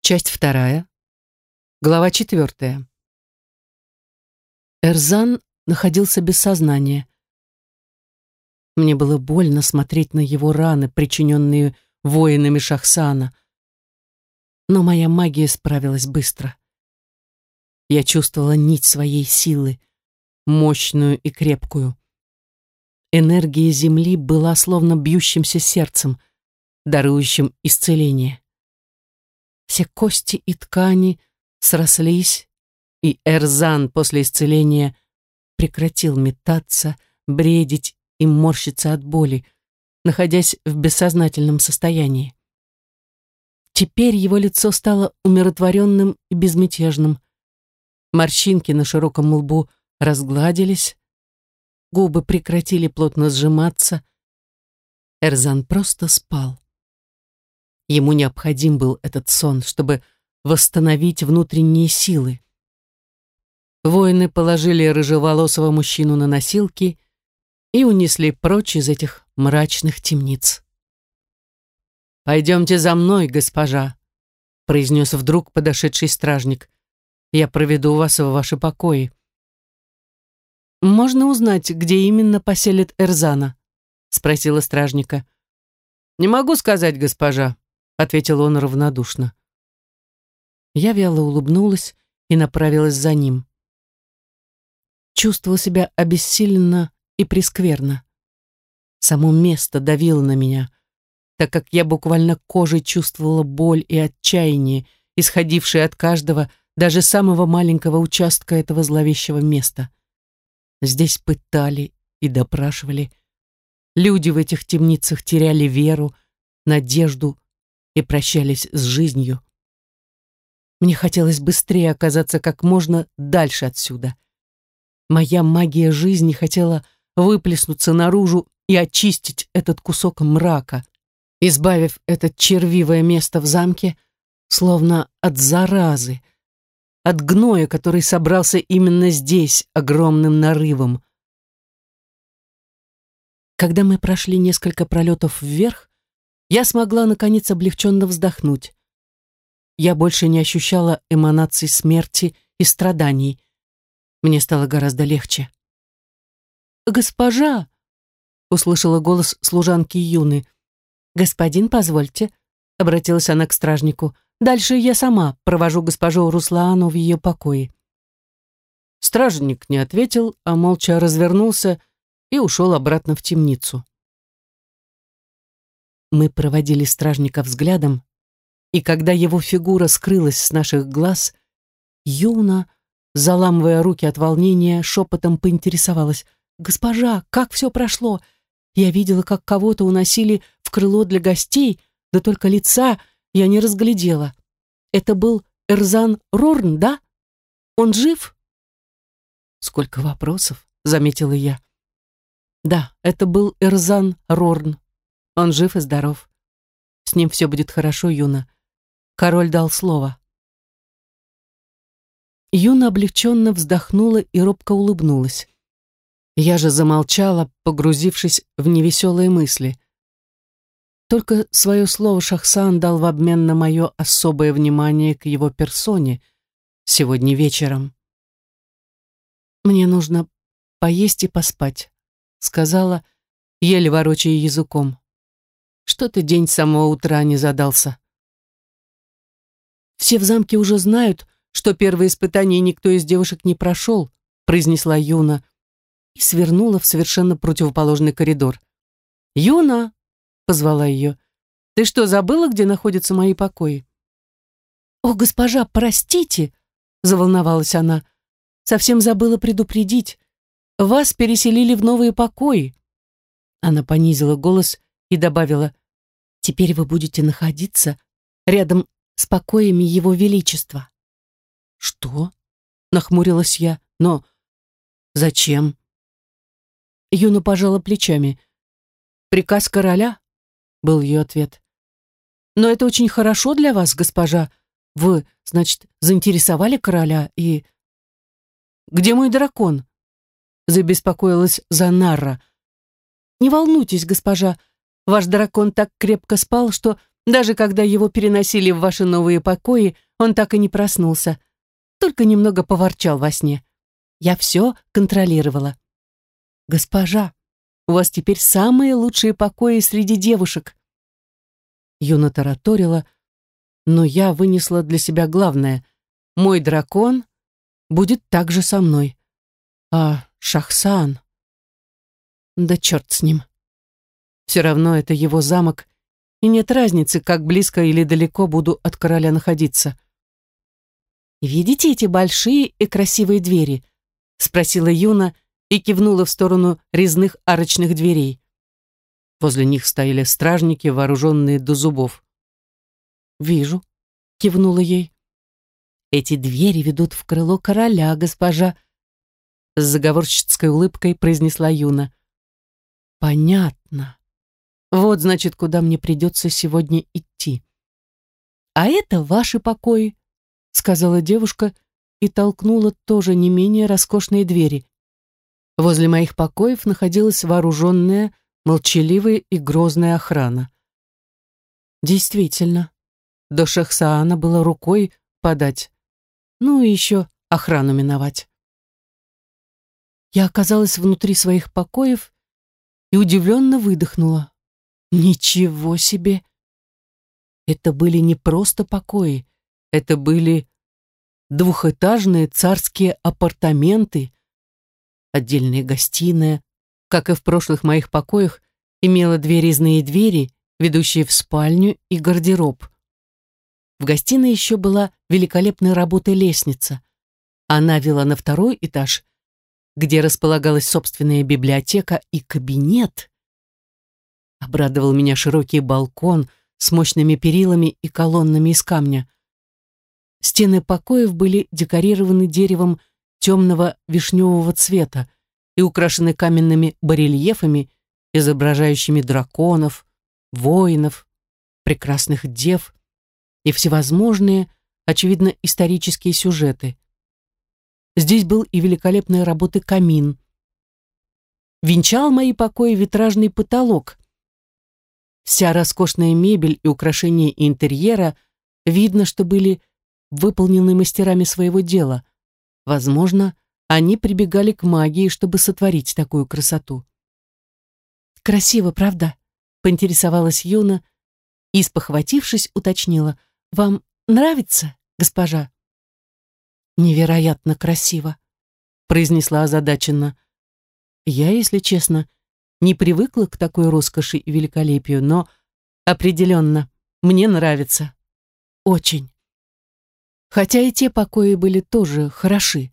Часть вторая. Глава четвертая. Эрзан находился без сознания. Мне было больно смотреть на его раны, причиненные воинами Шахсана. Но моя магия справилась быстро. Я чувствовала нить своей силы, мощную и крепкую. Энергия земли была словно бьющимся сердцем, дарующим исцеление. Все кости и ткани срослись, и Эрзан после исцеления прекратил метаться, бредить и морщиться от боли, находясь в бессознательном состоянии. Теперь его лицо стало умиротворенным и безмятежным. Морщинки на широком лбу разгладились, губы прекратили плотно сжиматься. Эрзан просто спал. Ему необходим был этот сон, чтобы восстановить внутренние силы. Воины положили рыжеволосого мужчину на носилки и унесли прочь из этих мрачных темниц. «Пойдемте за мной, госпожа», — произнес вдруг подошедший стражник. «Я проведу вас в ваши покои». «Можно узнать, где именно поселит Эрзана?» — спросила стражника. «Не могу сказать, госпожа ответил он равнодушно. Я вяло улыбнулась и направилась за ним. Чувствовала себя обессиленно и прескверно. Само место давило на меня, так как я буквально кожей чувствовала боль и отчаяние, исходившие от каждого, даже самого маленького участка этого зловещего места. Здесь пытали и допрашивали. Люди в этих темницах теряли веру, надежду и прощались с жизнью. Мне хотелось быстрее оказаться как можно дальше отсюда. Моя магия жизни хотела выплеснуться наружу и очистить этот кусок мрака, избавив это червивое место в замке, словно от заразы, от гноя, который собрался именно здесь огромным нарывом. Когда мы прошли несколько пролетов вверх, я смогла, наконец, облегченно вздохнуть. Я больше не ощущала эманаций смерти и страданий. Мне стало гораздо легче. «Госпожа!» — услышала голос служанки Юны. «Господин, позвольте», — обратилась она к стражнику. «Дальше я сама провожу госпожу Руслаану в ее покое». Стражник не ответил, а молча развернулся и ушел обратно в темницу. Мы проводили стражника взглядом, и когда его фигура скрылась с наших глаз, Юна, заламывая руки от волнения, шепотом поинтересовалась. «Госпожа, как все прошло? Я видела, как кого-то уносили в крыло для гостей, да только лица я не разглядела. Это был Эрзан Рорн, да? Он жив?» «Сколько вопросов», — заметила я. «Да, это был Эрзан Рорн», он жив и здоров. С ним все будет хорошо, Юна. Король дал слово. Юна облегченно вздохнула и робко улыбнулась. Я же замолчала, погрузившись в невеселые мысли. Только свое слово Шахсан дал в обмен на мое особое внимание к его персоне сегодня вечером. «Мне нужно поесть и поспать», — сказала, еле ворочая языком. Что ты день с самого утра не задался? Все в замке уже знают, что первое испытание никто из девушек не прошел, произнесла Юна и свернула в совершенно противоположный коридор. «Юна!» — позвала ее. «Ты что, забыла, где находятся мои покои?» «О, госпожа, простите!» — заволновалась она. «Совсем забыла предупредить. Вас переселили в новые покои». Она понизила голос и добавила, «Теперь вы будете находиться рядом с покоями Его Величества». «Что?» — нахмурилась я. «Но зачем?» Юна пожала плечами. «Приказ короля?» — был ее ответ. «Но это очень хорошо для вас, госпожа. Вы, значит, заинтересовали короля и...» «Где мой дракон?» — забеспокоилась Занарра. «Не волнуйтесь, госпожа, Ваш дракон так крепко спал, что Даже когда его переносили в ваши новые покои, он так и не проснулся. Только немного поворчал во сне. Я все контролировала. «Госпожа, у вас теперь самые лучшие покои среди девушек». Юна тараторила, но я вынесла для себя главное. Мой дракон будет также со мной. А Шахсан... Да черт с ним. Все равно это его замок, и нет разницы, как близко или далеко буду от короля находиться. «Видите эти большие и красивые двери?» — спросила Юна и кивнула в сторону резных арочных дверей. Возле них стояли стражники, вооруженные до зубов. «Вижу», — кивнула ей. «Эти двери ведут в крыло короля, госпожа», — с заговорщицкой улыбкой произнесла Юна. «Понятно. Вот, значит, куда мне придется сегодня идти». «А это ваши покои», — сказала девушка и толкнула тоже не менее роскошные двери. Возле моих покоев находилась вооруженная, молчаливая и грозная охрана. Действительно, до Шахсаана было рукой подать, ну и еще охрану миновать. Я оказалась внутри своих покоев и удивленно выдохнула. Ничего себе! Это были не просто покои, это были двухэтажные царские апартаменты, отдельная гостиная, как и в прошлых моих покоях, имела две резные двери, ведущие в спальню и гардероб. В гостиной еще была великолепной работы лестница. Она вела на второй этаж, где располагалась собственная библиотека и кабинет. Обрадовал меня широкий балкон с мощными перилами и колоннами из камня. Стены покоев были декорированы деревом темного вишневого цвета и украшены каменными барельефами, изображающими драконов, воинов, прекрасных дев и всевозможные, очевидно, исторические сюжеты. Здесь был и великолепной работы камин. Венчал мои покои витражный потолок. Вся роскошная мебель и украшения интерьера видно, что были выполнены мастерами своего дела. Возможно, они прибегали к магии, чтобы сотворить такую красоту. «Красиво, правда?» — поинтересовалась Юна и, спохватившись, уточнила. «Вам нравится, госпожа?» «Невероятно красиво», — произнесла озадаченно. Я, если честно, не привыкла к такой роскоши и великолепию, но определенно мне нравится. Очень хотя и те покои были тоже хороши.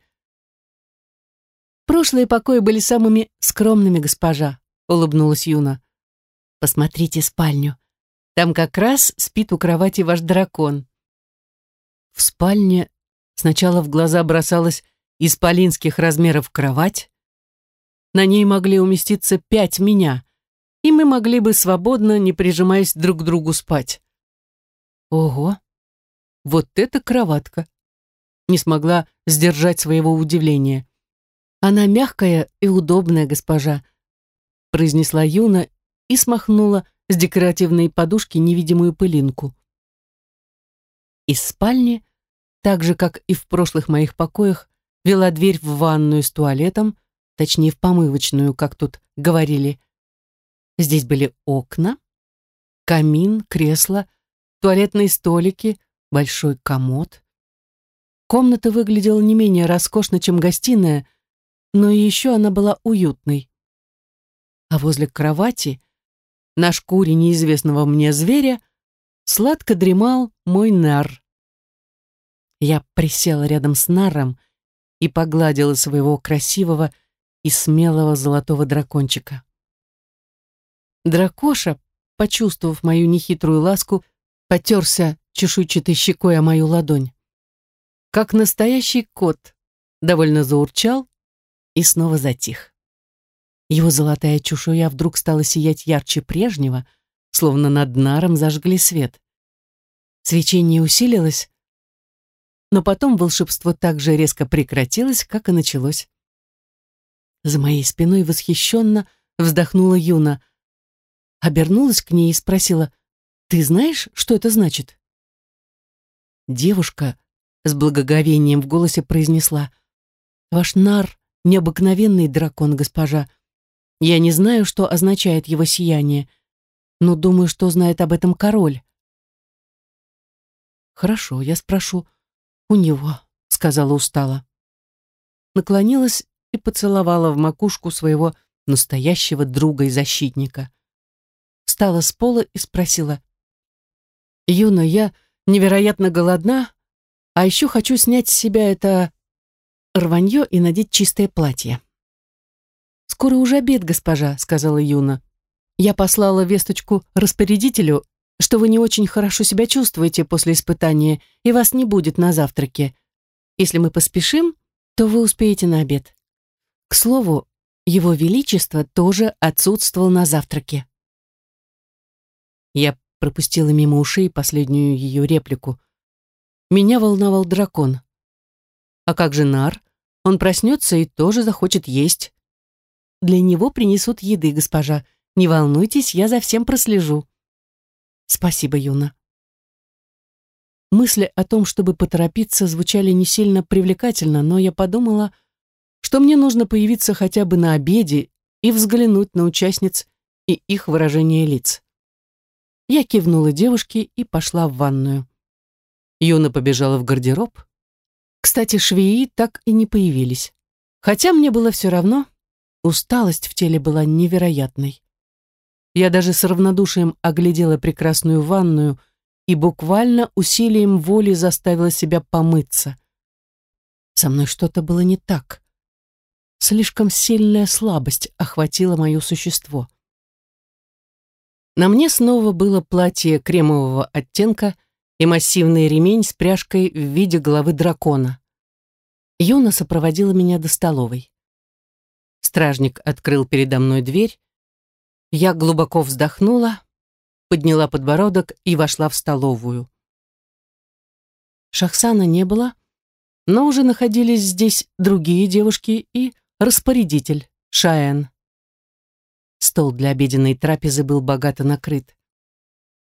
«Прошлые покои были самыми скромными, госпожа», — улыбнулась Юна. «Посмотрите спальню. Там как раз спит у кровати ваш дракон». В спальне сначала в глаза бросалась исполинских размеров кровать. На ней могли уместиться пять меня, и мы могли бы свободно, не прижимаясь друг к другу, спать. Ого! Вот это кроватка! Не смогла сдержать своего удивления. Она мягкая и удобная, госпожа, произнесла Юна и смахнула с декоративной подушки невидимую пылинку. Из спальни, так же, как и в прошлых моих покоях, вела дверь в ванную с туалетом, точнее, в помывочную, как тут говорили. Здесь были окна, камин, кресло, туалетные столики, большой комод. Комната выглядела не менее роскошно, чем гостиная, но и еще она была уютной. А возле кровати, на шкуре неизвестного мне зверя, сладко дремал мой нар. Я присела рядом с наром и погладила своего красивого и смелого золотого дракончика. Дракоша, почувствовав мою нехитрую ласку, потерся чешуйчатой щекой о мою ладонь. Как настоящий кот, довольно заурчал и снова затих. Его золотая чешуя вдруг стала сиять ярче прежнего, словно над наром зажгли свет. Свечение усилилось, но потом волшебство так же резко прекратилось, как и началось. За моей спиной восхищенно вздохнула Юна, обернулась к ней и спросила, Ты знаешь, что это значит?» Девушка с благоговением в голосе произнесла. «Ваш нар — необыкновенный дракон, госпожа. Я не знаю, что означает его сияние, но думаю, что знает об этом король». «Хорошо, я спрошу у него», — сказала устало. Наклонилась и поцеловала в макушку своего настоящего друга и защитника. Встала с пола и спросила. «Юна, я невероятно голодна, а еще хочу снять с себя это рванье и надеть чистое платье». «Скоро уже обед, госпожа», — сказала Юна. «Я послала весточку распорядителю, что вы не очень хорошо себя чувствуете после испытания, и вас не будет на завтраке. Если мы поспешим, то вы успеете на обед». К слову, его Величество тоже отсутствовал на завтраке. Я пропустила мимо ушей последнюю ее реплику. Меня волновал дракон. А как же Нар? Он проснется и тоже захочет есть. Для него принесут еды, госпожа. Не волнуйтесь, я за всем прослежу. Спасибо, Юна. Мысли о том, чтобы поторопиться, звучали не сильно привлекательно, но я подумала, мне нужно появиться хотя бы на обеде и взглянуть на участниц и их выражение лиц. Я кивнула девушке и пошла в ванную. Юна побежала в гардероб. Кстати, швеи так и не появились. Хотя мне было все равно, усталость в теле была невероятной. Я даже с равнодушием оглядела прекрасную ванную и буквально усилием воли заставила себя помыться. Со мной что-то было не так. Слишком сильная слабость охватила мое существо. На мне снова было платье кремового оттенка и массивный ремень с пряжкой в виде головы дракона. Юна сопроводила меня до столовой. Стражник открыл передо мной дверь. Я глубоко вздохнула, подняла подбородок и вошла в столовую. Шахсана не было, но уже находились здесь другие девушки и распорядитель Шаэн. Стол для обеденной трапезы был богато накрыт.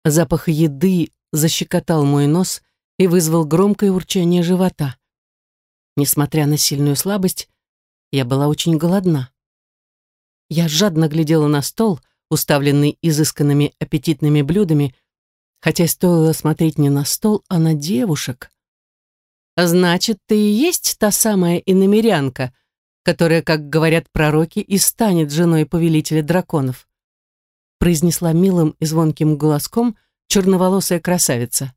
Запах еды защекотал мой нос и вызвал громкое урчание живота. Несмотря на сильную слабость, я была очень голодна. Я жадно глядела на стол, уставленный изысканными аппетитными блюдами, хотя стоило смотреть не на стол, а на девушек. «Значит, ты и есть та самая иномерянка», которая, как говорят пророки, и станет женой повелителя драконов, произнесла милым и звонким голоском черноволосая красавица.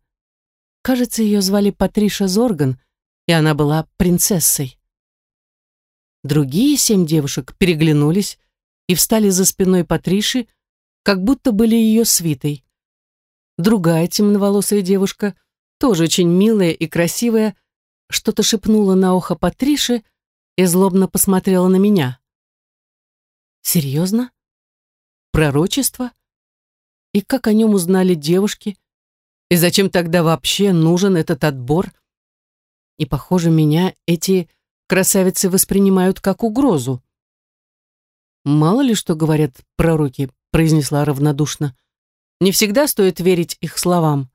Кажется, ее звали Патриша Зорган, и она была принцессой. Другие семь девушек переглянулись и встали за спиной Патриши, как будто были ее свитой. Другая темноволосая девушка, тоже очень милая и красивая, что-то шепнула на ухо Патриши, и злобно посмотрела на меня. Серьезно? Пророчество? И как о нем узнали девушки? И зачем тогда вообще нужен этот отбор? И, похоже, меня эти красавицы воспринимают как угрозу. «Мало ли что говорят пророки», — произнесла равнодушно. «Не всегда стоит верить их словам».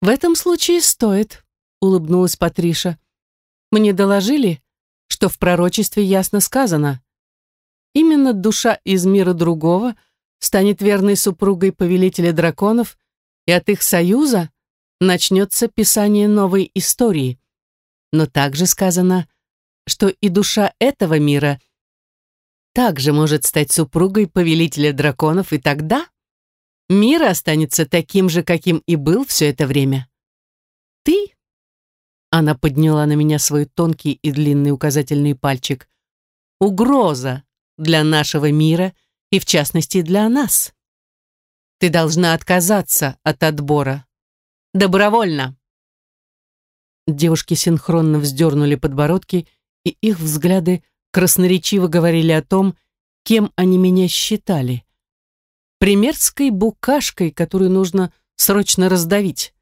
«В этом случае стоит», — улыбнулась Патриша. «Мне доложили, что в пророчестве ясно сказано. Именно душа из мира другого станет верной супругой повелителя драконов, и от их союза начнется писание новой истории. Но также сказано, что и душа этого мира также может стать супругой повелителя драконов, и тогда мир останется таким же, каким и был все это время. Ты она подняла на меня свой тонкий и длинный указательный пальчик. «Угроза для нашего мира и, в частности, для нас. Ты должна отказаться от отбора. Добровольно». Девушки синхронно вздернули подбородки, и их взгляды красноречиво говорили о том, кем они меня считали. Примерской букашкой, которую нужно срочно раздавить.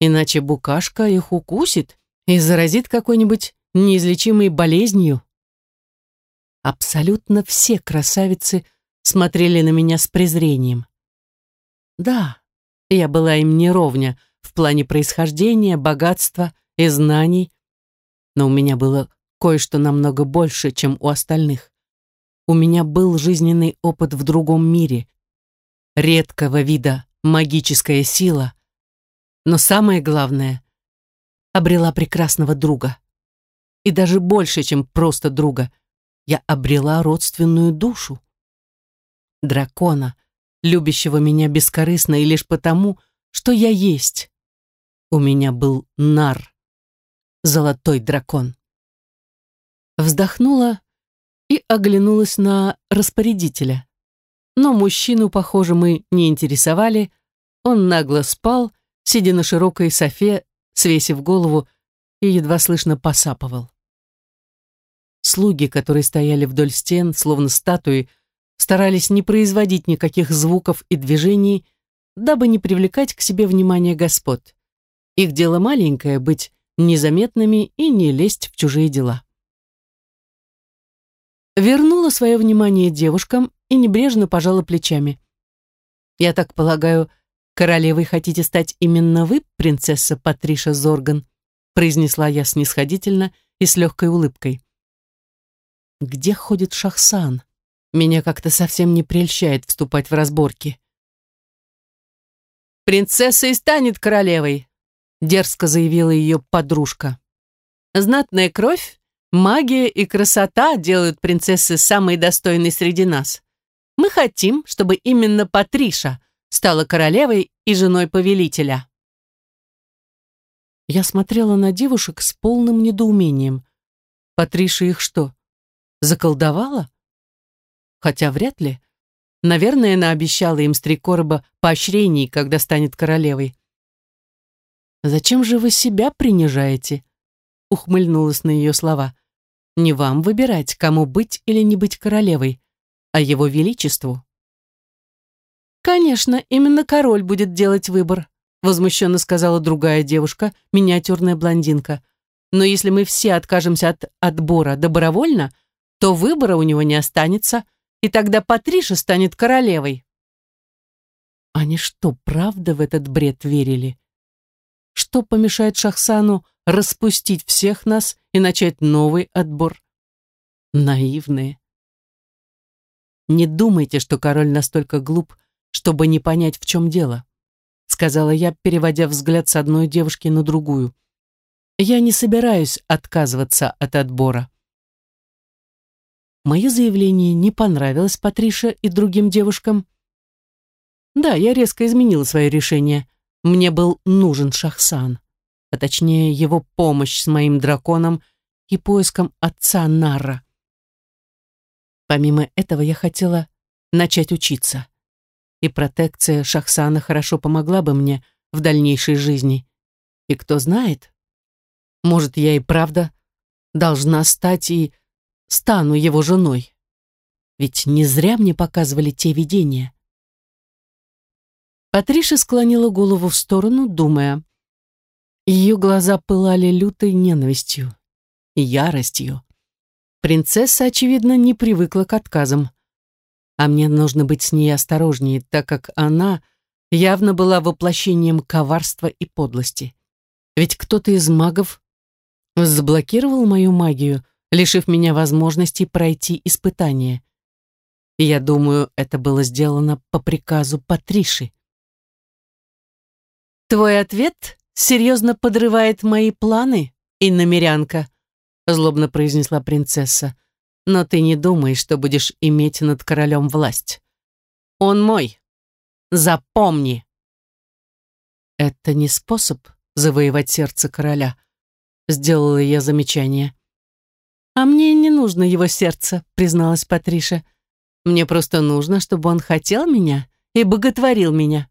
Иначе букашка их укусит и заразит какой-нибудь неизлечимой болезнью. Абсолютно все красавицы смотрели на меня с презрением. Да, Я была им не ровня в плане происхождения, богатства и знаний, но у меня было кое-что намного больше, чем у остальных. У меня был жизненный опыт в другом мире, редкого вида магическая сила, но самое главное, обрела прекрасного друга. И даже больше, чем просто друга, я обрела родственную душу. Дракона, любящего меня бескорыстно и лишь потому, что я есть. У меня был нар, золотой дракон. Вздохнула и оглянулась на распорядителя. Но мужчину, похоже, мы не интересовали. Он нагло спал, сидя на широкой софе, свесив голову, и едва слышно посапывал. Слуги, которые стояли вдоль стен, словно статуи, старались не производить никаких звуков и движений, дабы не привлекать к себе внимание господ. Их дело маленькое — быть незаметными и не лезть в чужие дела. Вернула свое внимание девушкам и небрежно пожала плечами. «Я так полагаю, королевой хотите стать именно вы, принцесса Патриша Зорган?» произнесла я снисходительно и с легкой улыбкой. «Где ходит Шахсан?» Меня как-то совсем не прельщает вступать в разборки. «Принцесса и станет королевой», — дерзко заявила ее подружка. «Знатная кровь, магия и красота делают принцессы самой достойной среди нас. Мы хотим, чтобы именно Патриша стала королевой и женой повелителя». Я смотрела на девушек с полным недоумением. Патриша их что, заколдовала? хотя вряд ли. Наверное, она обещала им с три короба поощрений, когда станет королевой. «Зачем же вы себя принижаете?» ухмыльнулась на ее слова. «Не вам выбирать, кому быть или не быть королевой, а его величеству». «Конечно, именно король будет делать выбор», возмущенно сказала другая девушка, миниатюрная блондинка. «Но если мы все откажемся от отбора добровольно, то выбора у него не останется, и тогда Патриша станет королевой. Они что, правда в этот бред верили? Что помешает Шахсану распустить всех нас и начать новый отбор? Наивные. Не думайте, что король настолько глуп, чтобы не понять, в чем дело, сказала я, переводя взгляд с одной девушки на другую. Я не собираюсь отказываться от отбора. Мое заявление не понравилось Патрише и другим девушкам. Да, я резко изменила свое решение. Мне был нужен Шахсан, а точнее его помощь с моим драконом и поиском отца Нарра. Помимо этого я хотела начать учиться. И протекция Шахсана хорошо помогла бы мне в дальнейшей жизни. И кто знает, может, я и правда должна стать и стану его женой. Ведь не зря мне показывали те видения. Патриша склонила голову в сторону, думая. Ее глаза пылали лютой ненавистью и яростью. Принцесса, очевидно, не привыкла к отказам. А мне нужно быть с ней осторожнее, так как она явно была воплощением коварства и подлости. Ведь кто-то из магов заблокировал мою магию, лишив меня возможности пройти испытание. Я думаю, это было сделано по приказу Патриши. «Твой ответ серьезно подрывает мои планы, иннамерянка», злобно произнесла принцесса. «Но ты не думаешь, что будешь иметь над королем власть. Он мой. Запомни». «Это не способ завоевать сердце короля», сделала я замечание. «А мне не нужно его сердце», — призналась Патриша. «Мне просто нужно, чтобы он хотел меня и боготворил меня.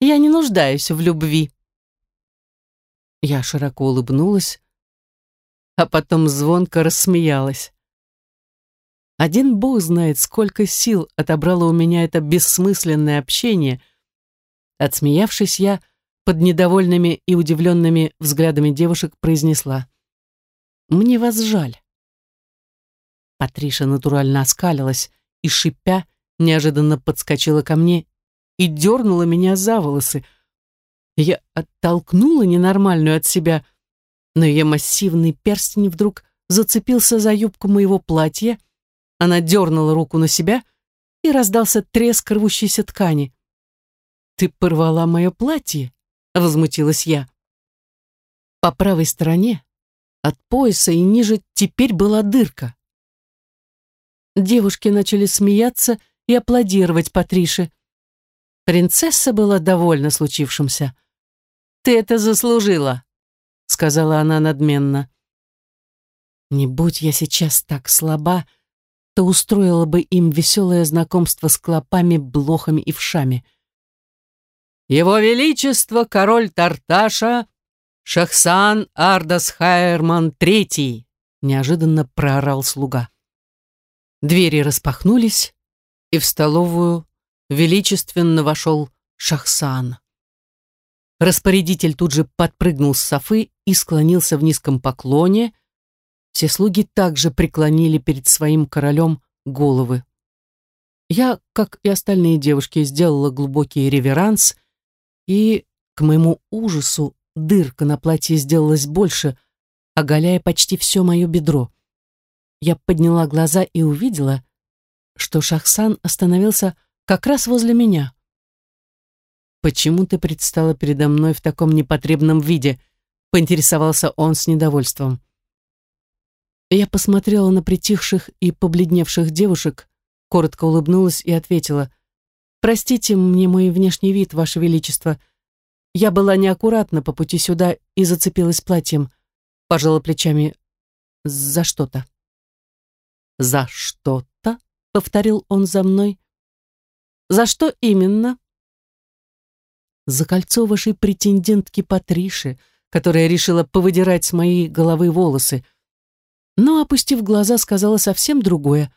Я не нуждаюсь в любви». Я широко улыбнулась, а потом звонко рассмеялась. Один бог знает, сколько сил отобрало у меня это бессмысленное общение. Отсмеявшись, я под недовольными и удивленными взглядами девушек произнесла. «Мне вас жаль». Патриша натурально оскалилась и, шипя, неожиданно подскочила ко мне и дернула меня за волосы, Я оттолкнула ненормальную от себя, но ее массивный перстень вдруг зацепился за юбку моего платья, она дернула руку на себя, и раздался треск рвущейся ткани. «Ты порвала мое платье?» — возмутилась я. По правой стороне, от пояса и ниже, теперь была дырка. Девушки начали смеяться и аплодировать Патрише. Принцесса была довольна случившимся. «Ты это заслужила», — сказала она надменно. «Не будь я сейчас так слаба, то устроила бы им веселое знакомство с клопами, блохами и вшами». «Его Величество, король Тарташа, Шахсан Ардас Хайерман Третий!» неожиданно проорал слуга. Двери распахнулись, и в столовую величественно вошел Шахсан. Распорядитель тут же подпрыгнул с софы и склонился в низком поклоне. Все слуги также преклонили перед своим королем головы. Я, как и остальные девушки, сделала глубокий реверанс, и, к моему ужасу, дырка на платье сделалась больше, оголяя почти все мое бедро. Я подняла глаза и увидела, что Шахсан остановился как раз возле меня. «Почему ты предстала передо мной в таком непотребном виде?» — поинтересовался он с недовольством. Я посмотрела на притихших и побледневших девушек, коротко улыбнулась и ответила, «Простите мне мой внешний вид, Ваше Величество. Я была неаккуратна по пути сюда и зацепилась платьем, пожала плечами за что-то». «За что-то?» — повторил он за мной. «За что именно?» «За кольцо вашей претендентки Патриши, которая решила повыдирать с моей головы волосы». Но, опустив глаза, сказала совсем другое.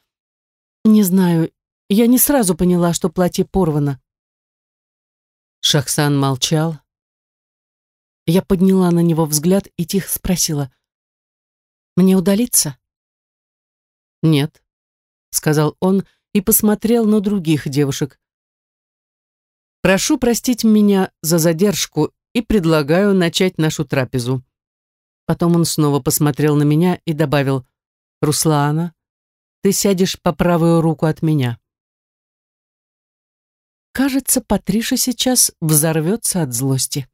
«Не знаю, я не сразу поняла, что платье порвано». Шахсан молчал. Я подняла на него взгляд и тихо спросила. «Мне удалиться?» «Нет», сказал он и посмотрел на других девушек. «Прошу простить меня за задержку и предлагаю начать нашу трапезу». Потом он снова посмотрел на меня и добавил, «Руслана, ты сядешь по правую руку от меня». Кажется, Патриша сейчас взорвется от злости.